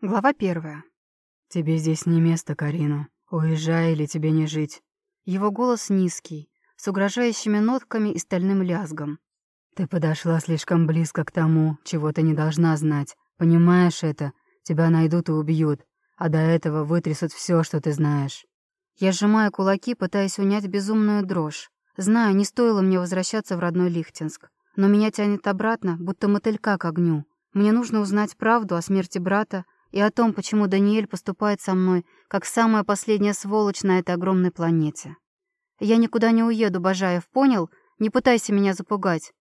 Глава первая. «Тебе здесь не место, Карина. Уезжай или тебе не жить». Его голос низкий, с угрожающими нотками и стальным лязгом. «Ты подошла слишком близко к тому, чего ты не должна знать. Понимаешь это? Тебя найдут и убьют, а до этого вытрясут все, что ты знаешь». Я сжимаю кулаки, пытаясь унять безумную дрожь. Знаю, не стоило мне возвращаться в родной Лихтинск. Но меня тянет обратно, будто мотылька к огню. Мне нужно узнать правду о смерти брата, и о том, почему Даниэль поступает со мной, как самая последняя сволочь на этой огромной планете. Я никуда не уеду, Бажаев, понял? Не пытайся меня запугать.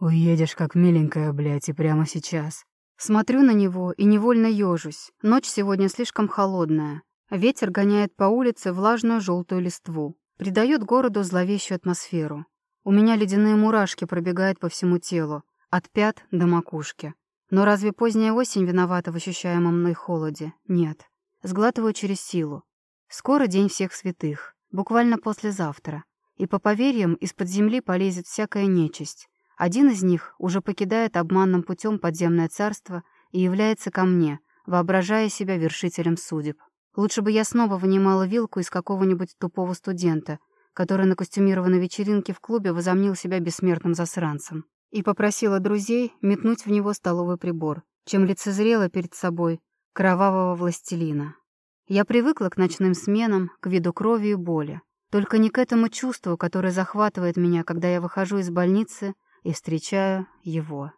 Уедешь, как миленькая, блядь, и прямо сейчас. Смотрю на него и невольно ёжусь. Ночь сегодня слишком холодная. Ветер гоняет по улице влажную желтую листву. Придает городу зловещую атмосферу. У меня ледяные мурашки пробегают по всему телу, от пят до макушки. Но разве поздняя осень виновата в ощущаемом мной холоде? Нет. Сглатываю через силу. Скоро день всех святых, буквально послезавтра. И по поверьям из-под земли полезет всякая нечисть. Один из них уже покидает обманным путем подземное царство и является ко мне, воображая себя вершителем судеб. Лучше бы я снова вынимала вилку из какого-нибудь тупого студента, который на костюмированной вечеринке в клубе возомнил себя бессмертным засранцем и попросила друзей метнуть в него столовый прибор, чем лицезрела перед собой кровавого властелина. Я привыкла к ночным сменам, к виду крови и боли. Только не к этому чувству, которое захватывает меня, когда я выхожу из больницы и встречаю его.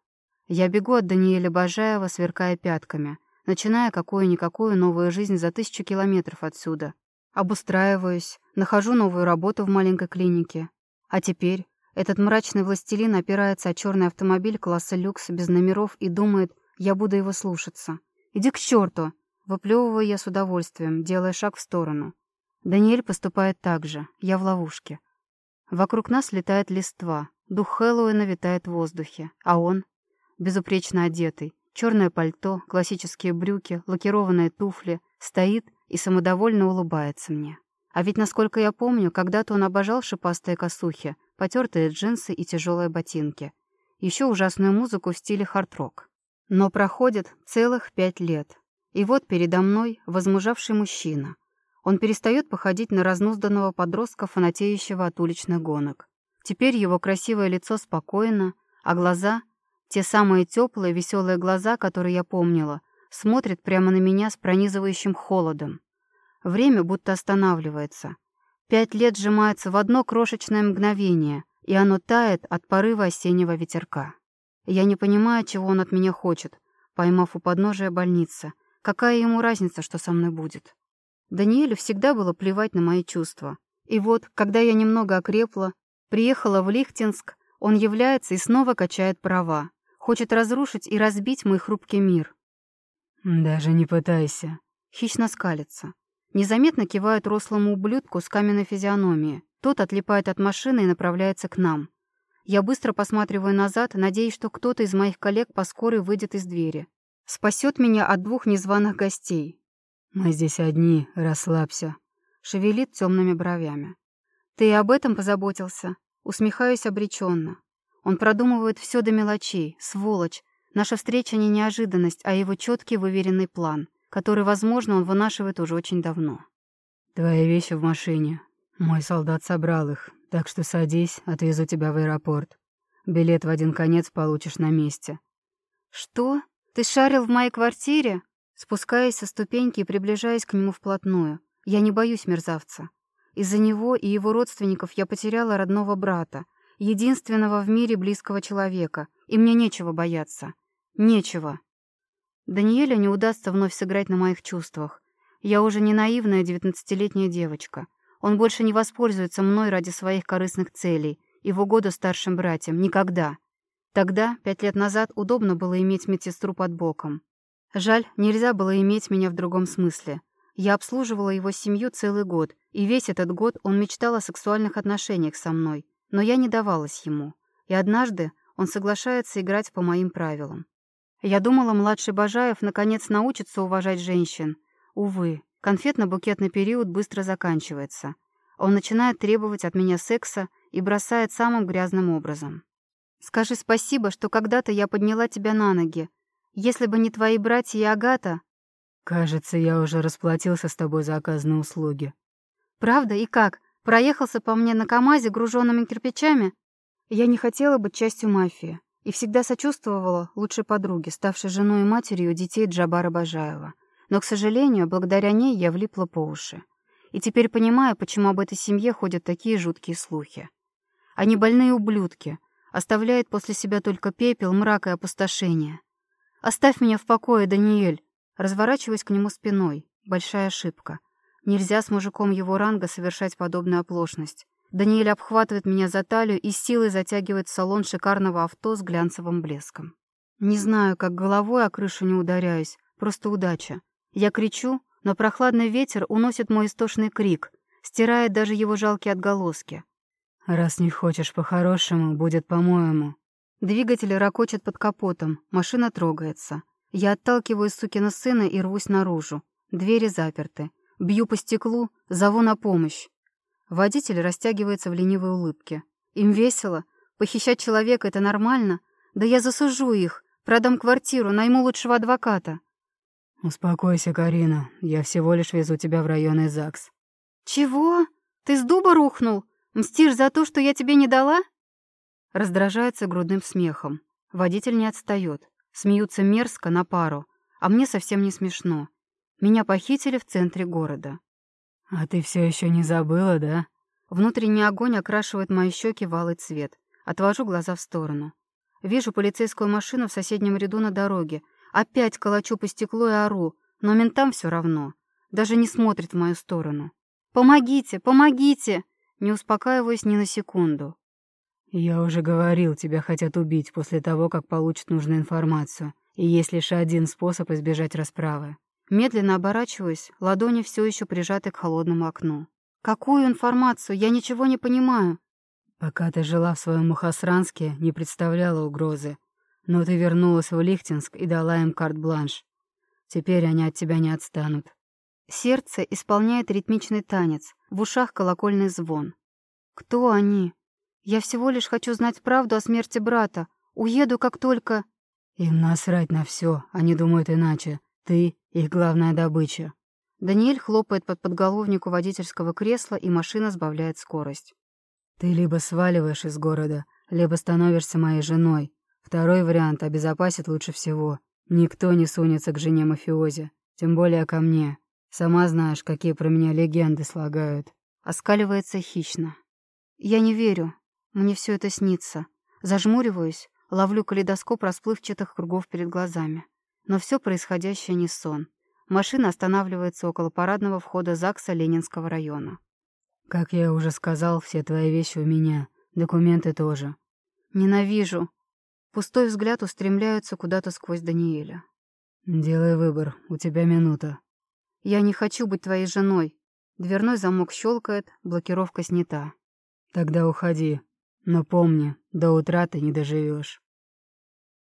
Я бегу от Даниэля Бажаева, сверкая пятками, начиная какую-никакую новую жизнь за тысячу километров отсюда. Обустраиваюсь, нахожу новую работу в маленькой клинике. А теперь этот мрачный властелин опирается о черный автомобиль класса люкс без номеров и думает, я буду его слушаться. «Иди к черту!» Выплевываю я с удовольствием, делая шаг в сторону. Даниэль поступает так же. Я в ловушке. Вокруг нас летает листва. Дух Хэллоуина витает в воздухе. А он? Безупречно одетый. Черное пальто, классические брюки, лакированные туфли. Стоит и самодовольно улыбается мне. А ведь, насколько я помню, когда-то он обожал шипастые косухи, потертые джинсы и тяжелые ботинки. Еще ужасную музыку в стиле хард-рок. Но проходит целых пять лет. И вот передо мной возмужавший мужчина. Он перестает походить на разнузданного подростка, фанатеющего от уличных гонок. Теперь его красивое лицо спокойно, а глаза, те самые теплые, веселые глаза, которые я помнила, смотрят прямо на меня с пронизывающим холодом. Время будто останавливается. Пять лет сжимается в одно крошечное мгновение, и оно тает от порыва осеннего ветерка. Я не понимаю, чего он от меня хочет, поймав у подножия больницы. Какая ему разница, что со мной будет? Даниэлю всегда было плевать на мои чувства. И вот, когда я немного окрепла, приехала в Лихтинск, он является и снова качает права. Хочет разрушить и разбить мой хрупкий мир. «Даже не пытайся», — хищно скалится. Незаметно кивает рослому ублюдку с каменной физиономией. Тот отлипает от машины и направляется к нам. Я быстро посматриваю назад, надеясь, что кто-то из моих коллег по скорой выйдет из двери. Спасет меня от двух незваных гостей. «Мы здесь одни, расслабься», — шевелит темными бровями. «Ты и об этом позаботился?» Усмехаюсь обреченно. Он продумывает все до мелочей, сволочь. Наша встреча не неожиданность, а его четкий выверенный план который, возможно, он вынашивает уже очень давно. «Твои вещи в машине. Мой солдат собрал их, так что садись, отвезу тебя в аэропорт. Билет в один конец получишь на месте». «Что? Ты шарил в моей квартире?» Спускаясь со ступеньки и приближаясь к нему вплотную. Я не боюсь мерзавца. Из-за него и его родственников я потеряла родного брата, единственного в мире близкого человека, и мне нечего бояться. Нечего. Даниэлю не удастся вновь сыграть на моих чувствах. Я уже не наивная девятнадцатилетняя девочка. Он больше не воспользуется мной ради своих корыстных целей и в угоду старшим братьям. Никогда. Тогда, пять лет назад, удобно было иметь медсестру под боком. Жаль, нельзя было иметь меня в другом смысле. Я обслуживала его семью целый год, и весь этот год он мечтал о сексуальных отношениях со мной, но я не давалась ему. И однажды он соглашается играть по моим правилам. Я думала, младший Бажаев наконец научится уважать женщин. Увы, конфетно-букетный период быстро заканчивается. Он начинает требовать от меня секса и бросает самым грязным образом. «Скажи спасибо, что когда-то я подняла тебя на ноги. Если бы не твои братья и Агата...» Кажется, я уже расплатился с тобой за оказанные услуги. Правда? И как? Проехался по мне на КамАЗе, груженными кирпичами? Я не хотела быть частью мафии и всегда сочувствовала лучшей подруге, ставшей женой и матерью детей Джабара Бажаева. Но, к сожалению, благодаря ней я влипла по уши. И теперь понимаю, почему об этой семье ходят такие жуткие слухи. Они больные ублюдки, оставляют после себя только пепел, мрак и опустошение. «Оставь меня в покое, Даниэль!» Разворачиваюсь к нему спиной. Большая ошибка. Нельзя с мужиком его ранга совершать подобную оплошность. Даниэль обхватывает меня за талию и силой затягивает в салон шикарного авто с глянцевым блеском. Не знаю, как головой о крышу не ударяюсь, просто удача. Я кричу, но прохладный ветер уносит мой истошный крик, стирает даже его жалкие отголоски. «Раз не хочешь по-хорошему, будет по-моему». Двигатель ракочет под капотом, машина трогается. Я отталкиваю сукина сына и рвусь наружу. Двери заперты. Бью по стеклу, зову на помощь. Водитель растягивается в ленивой улыбке. Им весело. Похищать человека — это нормально. Да я засужу их. Продам квартиру, найму лучшего адвоката. «Успокойся, Карина. Я всего лишь везу тебя в районный ЗАГС». «Чего? Ты с дуба рухнул? Мстишь за то, что я тебе не дала?» Раздражается грудным смехом. Водитель не отстает. Смеются мерзко на пару. А мне совсем не смешно. Меня похитили в центре города. «А ты все еще не забыла, да?» Внутренний огонь окрашивает мои щеки в алый цвет. Отвожу глаза в сторону. Вижу полицейскую машину в соседнем ряду на дороге, Опять колочу по стеклу и ору, но ментам все равно. Даже не смотрит в мою сторону. «Помогите! Помогите!» Не успокаиваюсь ни на секунду. «Я уже говорил, тебя хотят убить после того, как получат нужную информацию. И есть лишь один способ избежать расправы». Медленно оборачиваюсь, ладони все еще прижаты к холодному окну. «Какую информацию? Я ничего не понимаю». «Пока ты жила в своем Мухасранске, не представляла угрозы. Но ты вернулась в Лихтинск и дала им карт-бланш. Теперь они от тебя не отстанут. Сердце исполняет ритмичный танец, в ушах колокольный звон. Кто они? Я всего лишь хочу знать правду о смерти брата. Уеду, как только... Им насрать на все, они думают иначе. Ты — их главная добыча. Даниэль хлопает под подголовнику водительского кресла, и машина сбавляет скорость. Ты либо сваливаешь из города, либо становишься моей женой. Второй вариант обезопасит лучше всего. Никто не сунется к жене мафиози, тем более ко мне. Сама знаешь, какие про меня легенды слагают. Оскаливается хищно. Я не верю. Мне все это снится. Зажмуриваюсь, ловлю калейдоскоп расплывчатых кругов перед глазами. Но все происходящее не сон. Машина останавливается около парадного входа ЗАГСа Ленинского района. «Как я уже сказал, все твои вещи у меня. Документы тоже». «Ненавижу. Пустой взгляд устремляется куда-то сквозь Даниэля. «Делай выбор, у тебя минута». «Я не хочу быть твоей женой». Дверной замок щелкает, блокировка снята. «Тогда уходи. Но помни, до утра ты не доживешь.